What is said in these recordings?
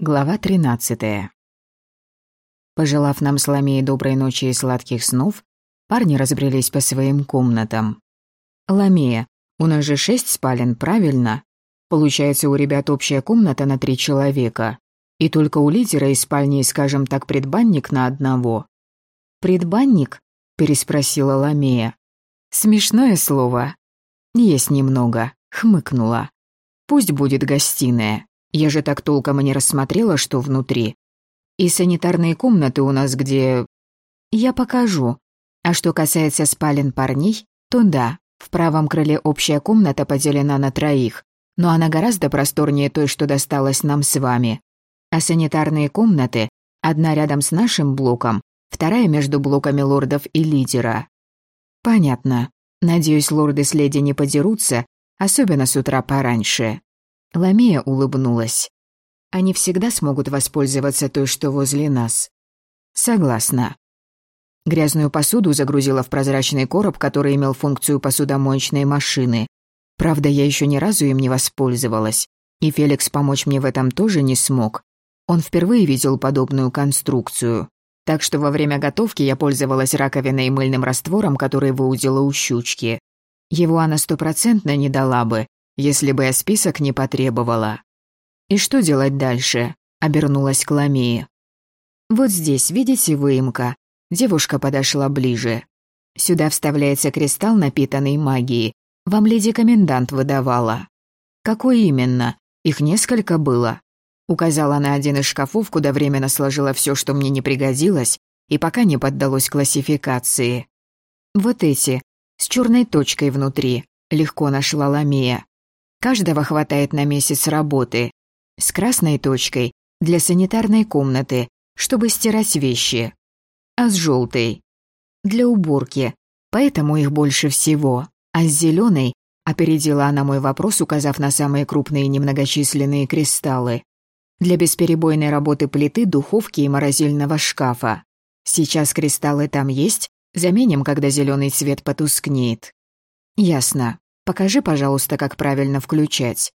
Глава 13. Пожелав нам с доброй ночи и сладких снов, парни разбрелись по своим комнатам. «Ламия, у нас же шесть спален, правильно? Получается, у ребят общая комната на три человека. И только у лидера из спальни, скажем так, предбанник на одного». «Предбанник?» – переспросила Ламия. «Смешное слово». «Есть немного», – хмыкнула. «Пусть будет гостиная. Я же так толком и не рассмотрела, что внутри. И санитарные комнаты у нас где... Я покажу. А что касается спален парней, то да, в правом крыле общая комната поделена на троих, но она гораздо просторнее той, что досталась нам с вами. А санитарные комнаты, одна рядом с нашим блоком, вторая между блоками лордов и лидера. Понятно. Надеюсь, лорды с леди не подерутся, особенно с утра пораньше. Ламия улыбнулась. Они всегда смогут воспользоваться той, что возле нас. Согласна. Грязную посуду загрузила в прозрачный короб, который имел функцию посудомоечной машины. Правда, я еще ни разу им не воспользовалась. И Феликс помочь мне в этом тоже не смог. Он впервые видел подобную конструкцию. Так что во время готовки я пользовалась раковиной и мыльным раствором, который выудила у щучки. Его она стопроцентно не дала бы, если бы я список не потребовала. И что делать дальше? Обернулась к Ламии. Вот здесь, видите, выемка. Девушка подошла ближе. Сюда вставляется кристалл, напитанный магией. Вам леди-комендант выдавала. Какой именно? Их несколько было. Указала на один из шкафов, куда временно сложила все, что мне не пригодилось, и пока не поддалось классификации. Вот эти, с черной точкой внутри, легко нашла Ламия. Каждого хватает на месяц работы. С красной точкой для санитарной комнаты, чтобы стирать вещи. А с желтой для уборки, поэтому их больше всего. А с зеленой опередила она мой вопрос, указав на самые крупные немногочисленные кристаллы. Для бесперебойной работы плиты, духовки и морозильного шкафа. Сейчас кристаллы там есть, заменим, когда зеленый цвет потускнеет. Ясно. Покажи, пожалуйста, как правильно включать».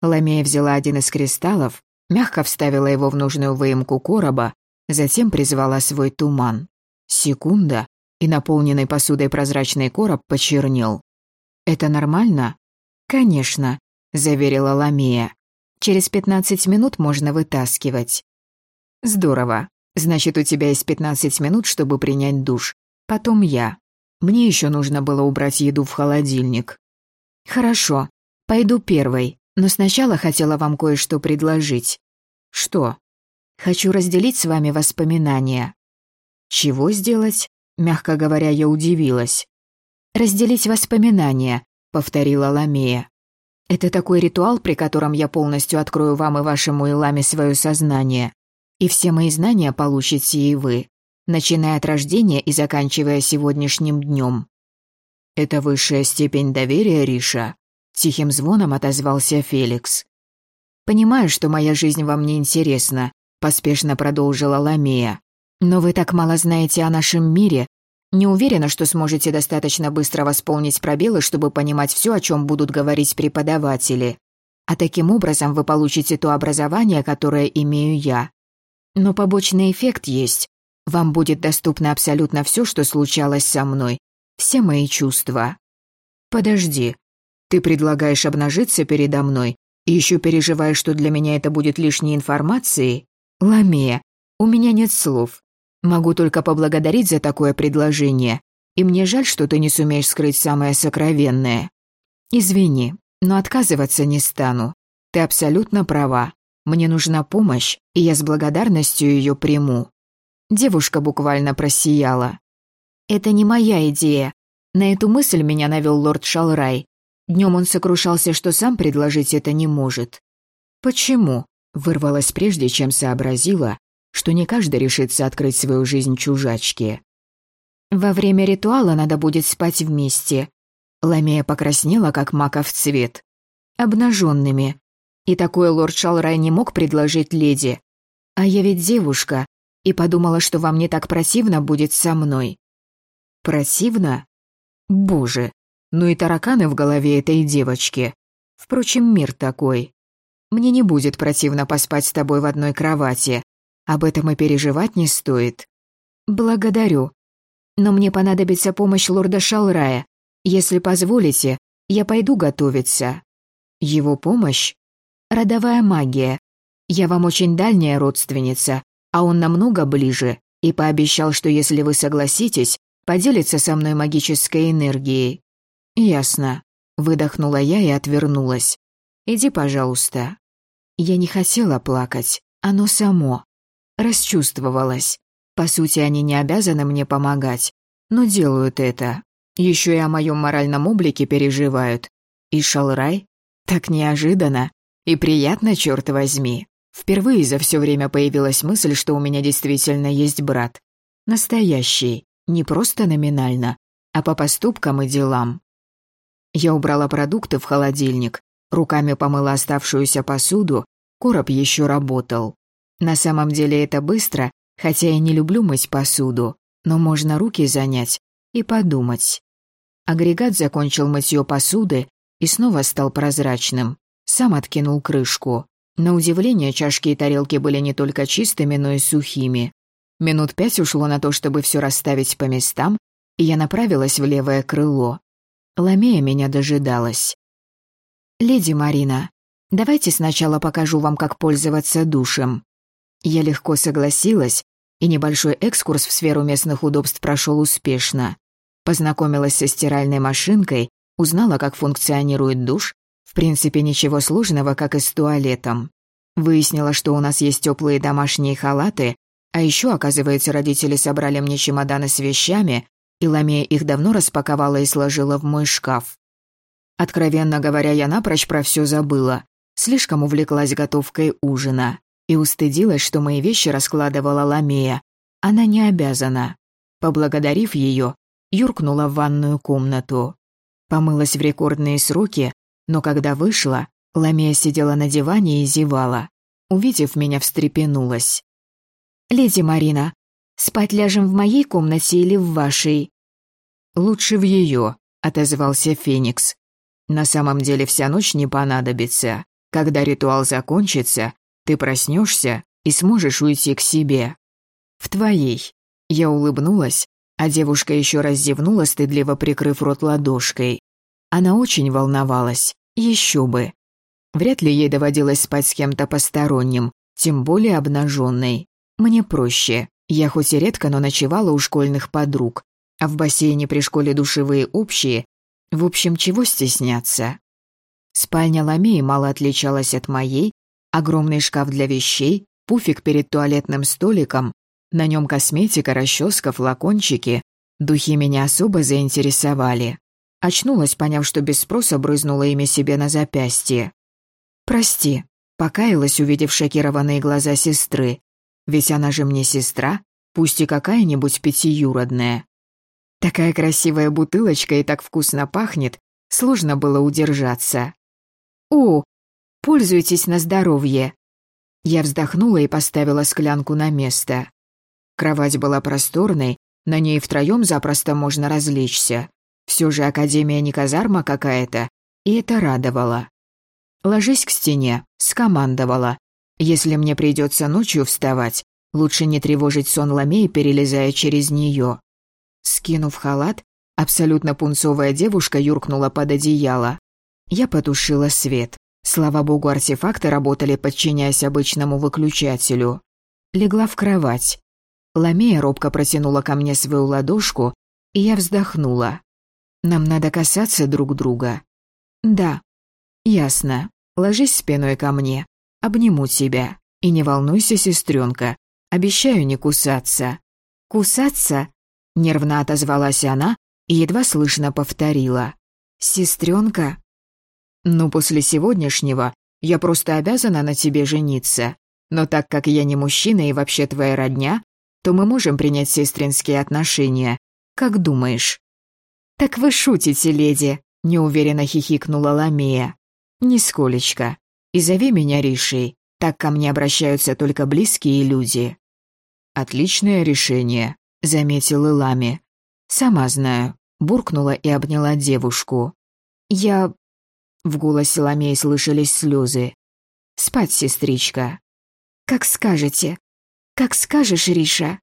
Ламея взяла один из кристаллов, мягко вставила его в нужную выемку короба, затем призвала свой туман. Секунда, и наполненный посудой прозрачный короб почернел. «Это нормально?» «Конечно», — заверила Ламия. «Через пятнадцать минут можно вытаскивать». «Здорово. Значит, у тебя есть пятнадцать минут, чтобы принять душ. Потом я. Мне еще нужно было убрать еду в холодильник». «Хорошо, пойду первой, но сначала хотела вам кое-что предложить». «Что?» «Хочу разделить с вами воспоминания». «Чего сделать?» Мягко говоря, я удивилась. «Разделить воспоминания», — повторила Ламея. «Это такой ритуал, при котором я полностью открою вам и вашему Иламе свое сознание. И все мои знания получите и вы, начиная от рождения и заканчивая сегодняшним днем. «Это высшая степень доверия, Риша», — тихим звоном отозвался Феликс. «Понимаю, что моя жизнь вам не интересна», — поспешно продолжила Ламия. «Но вы так мало знаете о нашем мире. Не уверена, что сможете достаточно быстро восполнить пробелы, чтобы понимать все, о чем будут говорить преподаватели. А таким образом вы получите то образование, которое имею я. Но побочный эффект есть. Вам будет доступно абсолютно все, что случалось со мной, все мои чувства. Подожди, ты предлагаешь обнажиться передо мной и еще переживаешь, что для меня это будет лишней информацией? Ламия, у меня нет слов. Могу только поблагодарить за такое предложение, и мне жаль, что ты не сумеешь скрыть самое сокровенное. Извини, но отказываться не стану. Ты абсолютно права. Мне нужна помощь, и я с благодарностью ее приму. Девушка буквально просияла. Это не моя идея. На эту мысль меня навел лорд Шалрай. Днем он сокрушался, что сам предложить это не может. Почему? Вырвалась прежде, чем сообразила, что не каждый решится открыть свою жизнь чужачке. Во время ритуала надо будет спать вместе. Ламея покраснела, как маков цвет. Обнаженными. И такое лорд Шалрай не мог предложить леди. А я ведь девушка, и подумала, что вам не так противно будет со мной. Противно? Боже, ну и тараканы в голове этой девочки. Впрочем, мир такой. Мне не будет противно поспать с тобой в одной кровати. Об этом и переживать не стоит». «Благодарю. Но мне понадобится помощь лорда Шалрая. Если позволите, я пойду готовиться». «Его помощь?» «Родовая магия. Я вам очень дальняя родственница, а он намного ближе, и пообещал, что если вы согласитесь, поделится со мной магической энергией». «Ясно», — выдохнула я и отвернулась. «Иди, пожалуйста». Я не хотела плакать, оно само. Расчувствовалась. По сути, они не обязаны мне помогать, но делают это. Еще и о моем моральном облике переживают. И Шалрай? Так неожиданно. И приятно, черт возьми. Впервые за все время появилась мысль, что у меня действительно есть брат. Настоящий, не просто номинально, а по поступкам и делам. Я убрала продукты в холодильник, руками помыла оставшуюся посуду, короб еще работал. На самом деле это быстро, хотя я не люблю мыть посуду, но можно руки занять и подумать. Агрегат закончил мытье посуды и снова стал прозрачным. Сам откинул крышку. На удивление, чашки и тарелки были не только чистыми, но и сухими. Минут пять ушло на то, чтобы все расставить по местам, и я направилась в левое крыло. Ламея меня дожидалась. «Леди Марина, давайте сначала покажу вам, как пользоваться душем». Я легко согласилась, и небольшой экскурс в сферу местных удобств прошел успешно. Познакомилась со стиральной машинкой, узнала, как функционирует душ, в принципе, ничего сложного, как и с туалетом. Выяснила, что у нас есть теплые домашние халаты, а еще, оказывается, родители собрали мне чемоданы с вещами, и Ламея их давно распаковала и сложила в мой шкаф. Откровенно говоря, я напрочь про все забыла. Слишком увлеклась готовкой ужина и устыдилась, что мои вещи раскладывала Ламея. Она не обязана. Поблагодарив ее, юркнула в ванную комнату. Помылась в рекордные сроки, но когда вышла, Ламия сидела на диване и зевала. Увидев меня, встрепенулась. «Леди Марина, спать ляжем в моей комнате или в вашей?» «Лучше в ее», — отозвался Феникс. «На самом деле вся ночь не понадобится. Когда ритуал закончится, ты проснешься и сможешь уйти к себе. В твоей». Я улыбнулась, а девушка еще раз зевнула, стыдливо прикрыв рот ладошкой. Она очень волновалась, еще бы. Вряд ли ей доводилось спать с кем-то посторонним, тем более обнаженной. Мне проще. Я хоть и редко, но ночевала у школьных подруг, а в бассейне при школе душевые общие. В общем, чего стесняться? Спальня Ламеи мало отличалась от моей. Огромный шкаф для вещей, пуфик перед туалетным столиком, на нем косметика, расческа, флакончики. Духи меня особо заинтересовали. Очнулась, поняв, что без спроса брызнула ими себе на запястье. «Прости», — покаялась, увидев шокированные глаза сестры. «Ведь она же мне сестра, пусть и какая-нибудь пятиюродная». Такая красивая бутылочка и так вкусно пахнет, сложно было удержаться. «О, пользуйтесь на здоровье!» Я вздохнула и поставила склянку на место. Кровать была просторной, на ней втроем запросто можно развлечься. Все же Академия не казарма какая-то, и это радовало. «Ложись к стене», — скомандовала. «Если мне придется ночью вставать, лучше не тревожить сон Ламей, перелезая через нее». Скинув халат, абсолютно пунцовая девушка юркнула под одеяло. Я потушила свет. Слава богу, артефакты работали, подчиняясь обычному выключателю. Легла в кровать. Ламея робко протянула ко мне свою ладошку, и я вздохнула. Нам надо касаться друг друга. Да. Ясно. Ложись спиной ко мне. Обниму тебя. И не волнуйся, сестренка. Обещаю не кусаться. Кусаться? Нервно отозвалась она и едва слышно повторила. Сестренка? Ну, после сегодняшнего я просто обязана на тебе жениться. Но так как я не мужчина и вообще твоя родня, то мы можем принять сестринские отношения. Как думаешь? «Так вы шутите, леди», — неуверенно хихикнула Ламия. «Нисколечко. И зови меня Ришей. Так ко мне обращаются только близкие люди». «Отличное решение», — заметил Илами. «Сама знаю», — буркнула и обняла девушку. «Я...» В голосе Ламеи слышались слезы. Спать, сестричка. Как скажете. Как скажешь, Риша.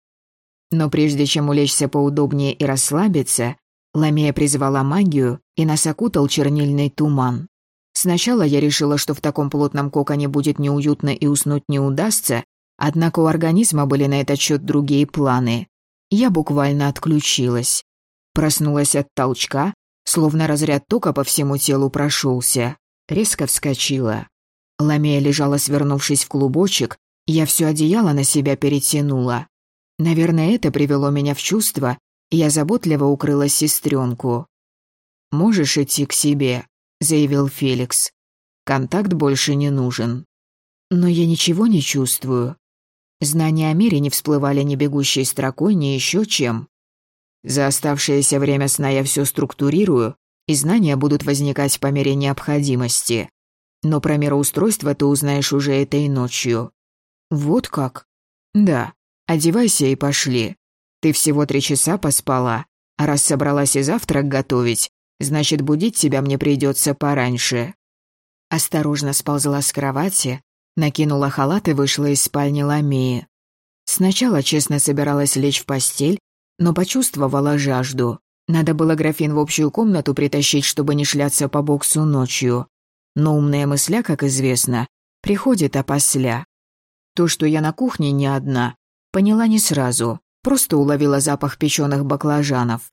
Но прежде чем улечься поудобнее и расслабиться, Ламия призвала магию, и нас окутал чернильный туман. Сначала я решила, что в таком плотном коконе будет неуютно и уснуть не удастся, однако у организма были на этот счет другие планы. Я буквально отключилась. Проснулась от толчка, словно разряд тока по всему телу прошелся. Резко вскочила. Ламия лежала, свернувшись в клубочек, я все одеяло на себя перетянула. Наверное, это привело меня в чувство, и я заботливо укрыла сестренку. «Можешь идти к себе», — заявил Феликс. «Контакт больше не нужен». Но я ничего не чувствую. Знания о мире не всплывали ни бегущей строкой, ни еще чем. За оставшееся время сна я все структурирую, и знания будут возникать по мере необходимости. Но про мироустройство ты узнаешь уже этой ночью. Вот как? Да. Одевайся и пошли. Ты всего три часа поспала, а раз собралась и завтрак готовить, значит, будить тебя мне придется пораньше». Осторожно сползла с кровати, накинула халат и вышла из спальни Ламии. Сначала честно собиралась лечь в постель, но почувствовала жажду. Надо было графин в общую комнату притащить, чтобы не шляться по боксу ночью. Но умная мысля, как известно, приходит опосля. То, что я на кухне не одна, Поняла не сразу, просто уловила запах печеных баклажанов.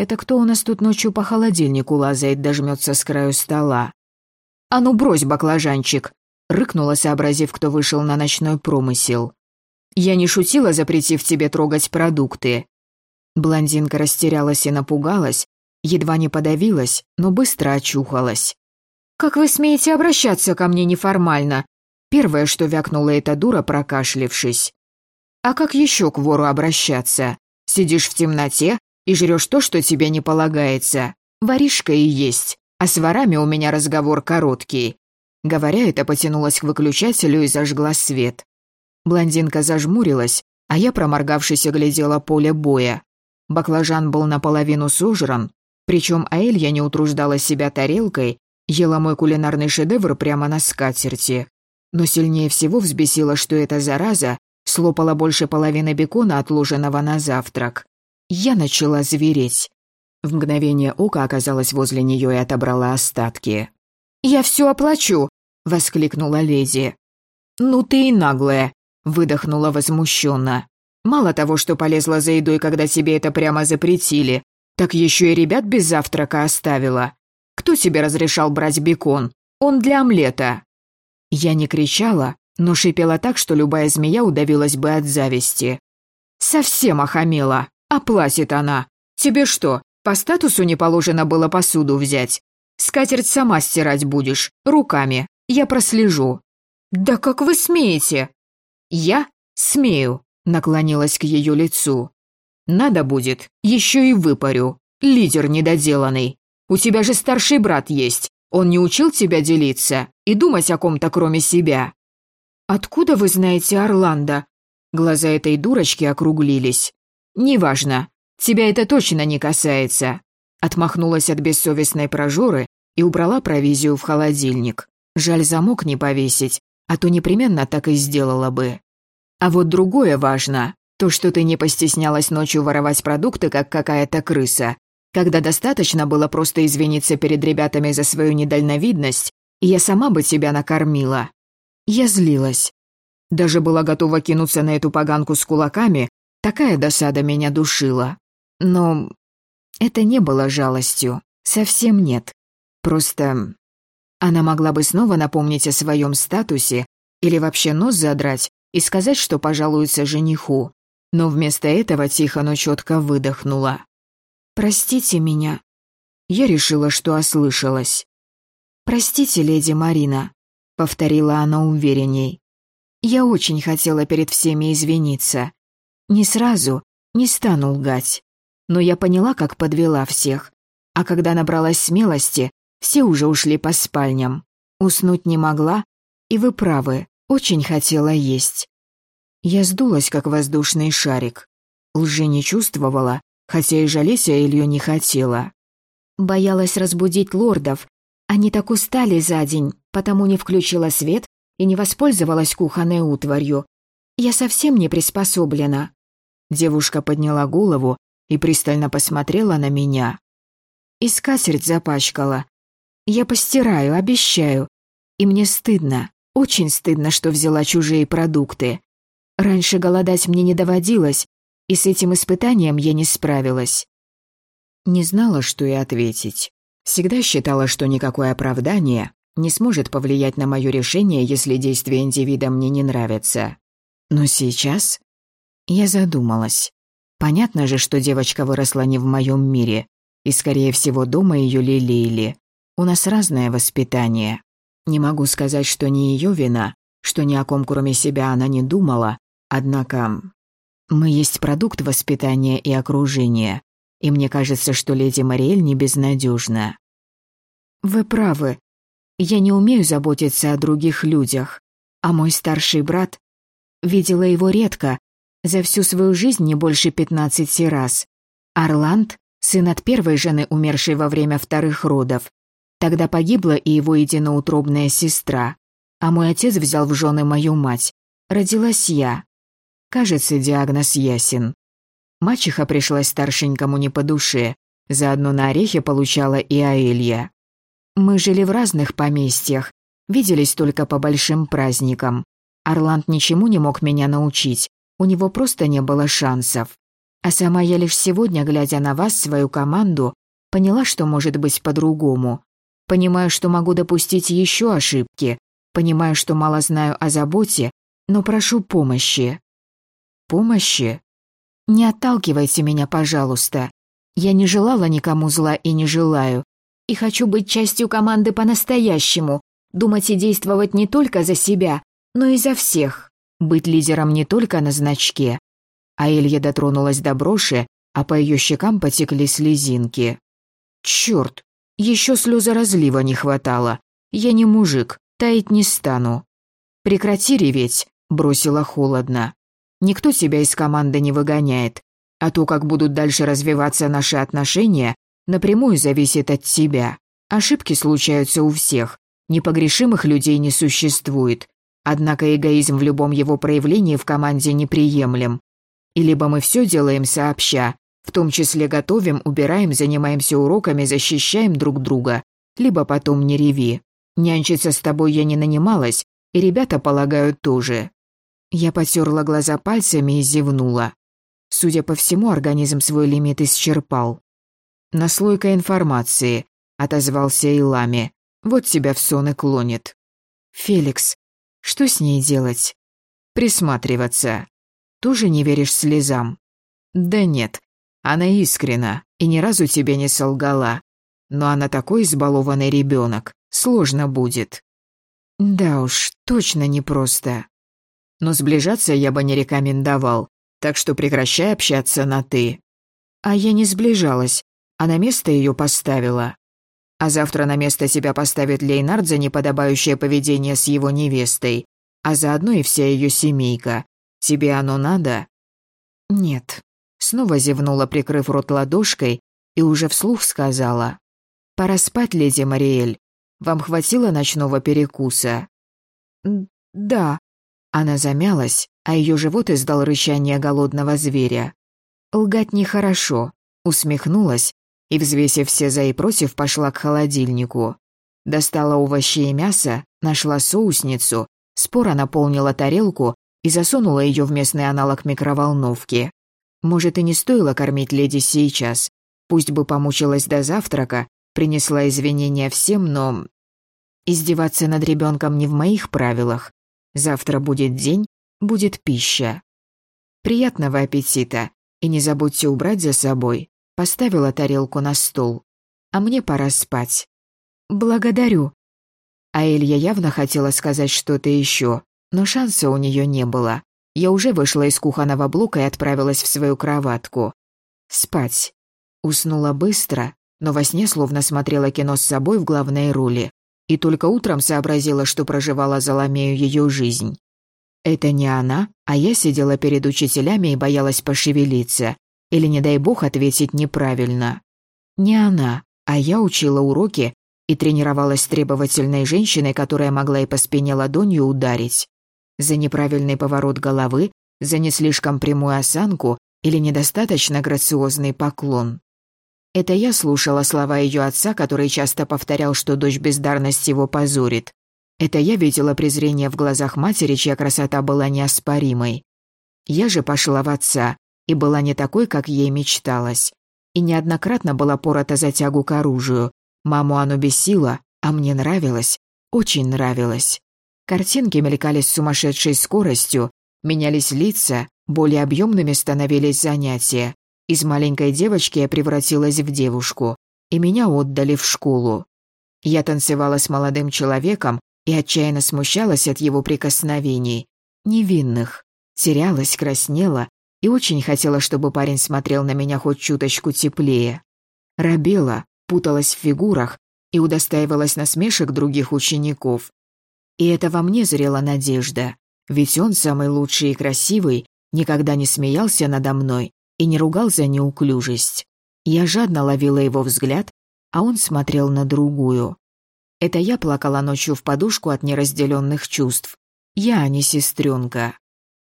Это кто у нас тут ночью по холодильнику лазает, дожмется с краю стола? «А ну брось, баклажанчик!» — рыкнула, сообразив, кто вышел на ночной промысел. «Я не шутила, запретив тебе трогать продукты». Блондинка растерялась и напугалась, едва не подавилась, но быстро очухалась. «Как вы смеете обращаться ко мне неформально?» Первое, что вякнула эта дура, прокашлившись. А как еще к вору обращаться? Сидишь в темноте и жрешь то, что тебе не полагается. Воришка и есть, а с ворами у меня разговор короткий». Говоря это, потянулась к выключателю и зажгла свет. Блондинка зажмурилась, а я, проморгавшись, оглядела поле боя. Баклажан был наполовину сожран, причем Аэлья не утруждала себя тарелкой, ела мой кулинарный шедевр прямо на скатерти. Но сильнее всего взбесило, что эта зараза слопала больше половины бекона, отложенного на завтрак. Я начала звереть. В мгновение ока оказалась возле нее и отобрала остатки. «Я все оплачу!» — воскликнула леди. «Ну ты и наглая!» — выдохнула возмущенно. «Мало того, что полезла за едой, когда тебе это прямо запретили, так еще и ребят без завтрака оставила. Кто тебе разрешал брать бекон? Он для омлета!» Я не кричала, но шипела так, что любая змея удавилась бы от зависти. «Совсем охамела. А она. Тебе что, по статусу не положено было посуду взять? Скатерть сама стирать будешь, руками. Я прослежу». «Да как вы смеете?» «Я смею», — наклонилась к ее лицу. «Надо будет, еще и выпарю. Лидер недоделанный. У тебя же старший брат есть. Он не учил тебя делиться и думать о ком-то кроме себя?» «Откуда вы знаете Орландо?» Глаза этой дурочки округлились. «Неважно. Тебя это точно не касается». Отмахнулась от бессовестной прожоры и убрала провизию в холодильник. Жаль, замок не повесить, а то непременно так и сделала бы. А вот другое важно. То, что ты не постеснялась ночью воровать продукты, как какая-то крыса. Когда достаточно было просто извиниться перед ребятами за свою недальновидность, и я сама бы тебя накормила. Я злилась. Даже была готова кинуться на эту поганку с кулаками, такая досада меня душила. Но это не было жалостью, совсем нет. Просто она могла бы снова напомнить о своем статусе или вообще нос задрать и сказать, что пожалуется жениху. Но вместо этого тихо, но четко выдохнула. «Простите меня». Я решила, что ослышалась. «Простите, леди Марина повторила она уверенней. Я очень хотела перед всеми извиниться. Не сразу, не стану лгать. Но я поняла, как подвела всех. А когда набралась смелости, все уже ушли по спальням. Уснуть не могла, и вы правы, очень хотела есть. Я сдулась, как воздушный шарик. Лжи не чувствовала, хотя и жалеть я Илью не хотела. Боялась разбудить лордов, они так устали за день, потому не включила свет и не воспользовалась кухонной утварью. Я совсем не приспособлена». Девушка подняла голову и пристально посмотрела на меня. И скатерть запачкала. Я постираю, обещаю. И мне стыдно, очень стыдно, что взяла чужие продукты. Раньше голодать мне не доводилось, и с этим испытанием я не справилась. Не знала, что и ответить. Всегда считала, что никакое оправдание не сможет повлиять на мое решение, если действия индивида мне не нравятся. Но сейчас я задумалась. Понятно же, что девочка выросла не в моем мире, и, скорее всего, дома ее лелеяли. У нас разное воспитание. Не могу сказать, что не ее вина, что ни о ком кроме себя она не думала, однако мы есть продукт воспитания и окружения, и мне кажется, что леди Мариэль не безнадежна. Вы правы. Я не умею заботиться о других людях, а мой старший брат видела его редко, за всю свою жизнь не больше пятнадцати раз. Орланд — сын от первой жены, умершей во время вторых родов. Тогда погибла и его единоутробная сестра. А мой отец взял в жены мою мать. Родилась я. Кажется, диагноз ясен. Мачеха пришлась старшенькому не по душе. Заодно на орехи получала и Аэлья. Мы жили в разных поместьях, виделись только по большим праздникам. Орланд ничему не мог меня научить, у него просто не было шансов. А сама я лишь сегодня, глядя на вас, свою команду, поняла, что может быть по-другому. Понимаю, что могу допустить еще ошибки, понимаю, что мало знаю о заботе, но прошу помощи. Помощи? Не отталкивайте меня, пожалуйста. Я не желала никому зла и не желаю. И хочу быть частью команды по-настоящему, думать и действовать не только за себя, но и за всех. Быть лидером не только на значке. А Илья дотронулась до броши, а по ее щекам потекли слезинки. Черт, еще слезы разлива не хватало. Я не мужик, таять не стану. Прекрати реветь, бросила холодно. Никто тебя из команды не выгоняет. А то, как будут дальше развиваться наши отношения, напрямую зависит от тебя. Ошибки случаются у всех. Непогрешимых людей не существует. Однако эгоизм в любом его проявлении в команде неприемлем. И либо мы все делаем сообща, в том числе готовим, убираем, занимаемся уроками, защищаем друг друга, либо потом не реви. Нянчиться с тобой я не нанималась, и ребята, полагаю, тоже. Я потерла глаза пальцами и зевнула. Судя по всему, организм свой лимит исчерпал. «Наслойка информации», — отозвался Илами. «Вот тебя в сон и клонит». «Феликс, что с ней делать? Присматриваться. Тоже не веришь слезам? Да нет, она искрена и ни разу тебе не солгала. Но она такой избалованный ребенок, сложно будет. Да уж, точно непросто. Но сближаться я бы не рекомендовал, так что прекращай общаться на «ты». А я не сближалась, а на место ее поставила. А завтра на место себя поставит Лейнард за неподобающее поведение с его невестой, а заодно и вся ее семейка. Тебе оно надо?» «Нет». Снова зевнула, прикрыв рот ладошкой, и уже вслух сказала. «Пора спать, леди Мариэль. Вам хватило ночного перекуса?» «Да». Она замялась, а ее живот издал рычание голодного зверя. «Лгать нехорошо», усмехнулась и, взвесив все за и против, пошла к холодильнику. Достала овощи и мясо, нашла соусницу, спора наполнила тарелку и засунула ее в местный аналог микроволновки. Может, и не стоило кормить леди сейчас. Пусть бы помучилась до завтрака, принесла извинения всем, но... Издеваться над ребенком не в моих правилах. Завтра будет день, будет пища. Приятного аппетита, и не забудьте убрать за собой. Поставила тарелку на стол. А мне пора спать. Благодарю. А Элья явно хотела сказать что-то еще, но шанса у нее не было. Я уже вышла из кухонного блока и отправилась в свою кроватку. Спать. Уснула быстро, но во сне словно смотрела кино с собой в главной роли. И только утром сообразила, что проживала Заламею ее жизнь. Это не она, а я сидела перед учителями и боялась пошевелиться. Или, не дай бог, ответить неправильно. Не она, а я учила уроки и тренировалась требовательной женщиной, которая могла и по спине ладонью ударить. За неправильный поворот головы, за не слишком прямую осанку или недостаточно грациозный поклон. Это я слушала слова ее отца, который часто повторял, что дочь бездарность его позорит. Это я видела презрение в глазах матери, чья красота была неоспоримой. Я же пошла в отца и была не такой, как ей мечталось. И неоднократно была порота за тягу к оружию. Маму оно бесило, а мне нравилось, очень нравилось. Картинки мелькали с сумасшедшей скоростью, менялись лица, более объемными становились занятия. Из маленькой девочки я превратилась в девушку, и меня отдали в школу. Я танцевала с молодым человеком и отчаянно смущалась от его прикосновений. Невинных. Терялась, краснела и очень хотела, чтобы парень смотрел на меня хоть чуточку теплее. Робела, путалась в фигурах и удостаивалась насмешек других учеников. И это во мне зрела надежда, ведь он самый лучший и красивый, никогда не смеялся надо мной и не ругал за неуклюжесть. Я жадно ловила его взгляд, а он смотрел на другую. Это я плакала ночью в подушку от неразделенных чувств. Я, а не сестренка.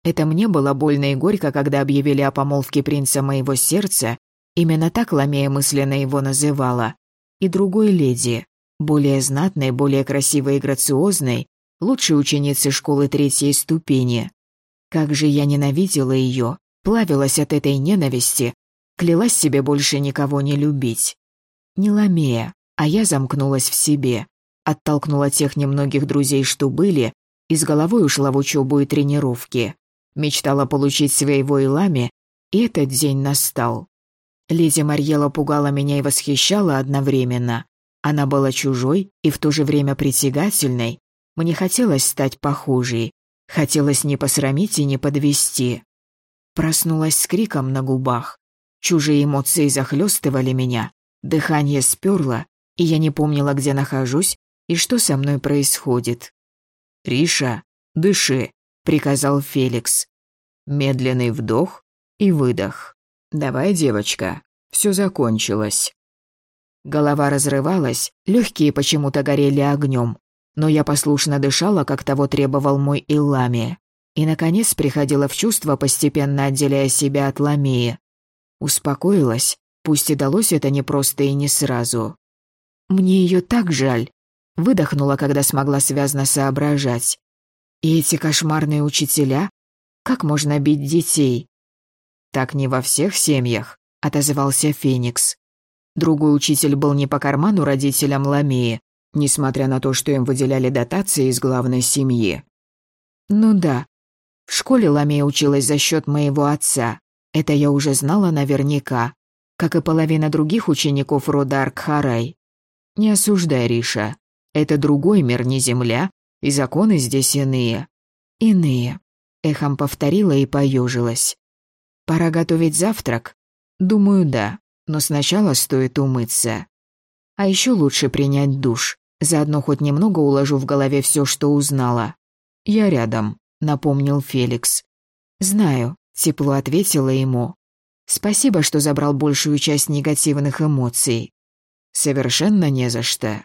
Это мне было больно и горько, когда объявили о помолвке принца моего сердца. Именно так Ламея мысленно его называла. И другой леди, более знатной, более красивой и грациозной, лучшей ученицы школы третьей ступени. Как же я ненавидела ее, плавилась от этой ненависти, клялась себе больше никого не любить. Не Ламея, а я замкнулась в себе, оттолкнула тех немногих друзей, что были, и с головой ушла в учебу и тренировки. Мечтала получить своего Илами, и этот день настал. Леди Марьела пугала меня и восхищала одновременно. Она была чужой и в то же время притягательной. Мне хотелось стать похожей. Хотелось не посрамить и не подвести. Проснулась с криком на губах. Чужие эмоции захлестывали меня. Дыхание сперло, и я не помнила, где нахожусь и что со мной происходит. «Риша, дыши», — приказал Феликс. Медленный вдох и выдох. «Давай, девочка, все закончилось». Голова разрывалась, легкие почему-то горели огнем, но я послушно дышала, как того требовал мой Иллами и, наконец, приходила в чувство, постепенно отделяя себя от Ламии. Успокоилась, пусть и далось это непросто и не сразу. «Мне ее так жаль», — выдохнула, когда смогла связно соображать. «И эти кошмарные учителя? Как можно бить детей?» «Так не во всех семьях», — отозвался Феникс. Другой учитель был не по карману родителям Ламии, несмотря на то, что им выделяли дотации из главной семьи. Ну да, в школе Ламия училась за счет моего отца. Это я уже знала наверняка, как и половина других учеников рода Аркхарай. Не осуждай, Риша. Это другой мир, не земля, и законы здесь иные. Иные. Эхом повторила и поежилась. Пора готовить завтрак? Думаю, да, но сначала стоит умыться. А еще лучше принять душ. Заодно хоть немного уложу в голове все, что узнала. Я рядом напомнил Феликс. «Знаю», — тепло ответила ему. «Спасибо, что забрал большую часть негативных эмоций». «Совершенно не за что».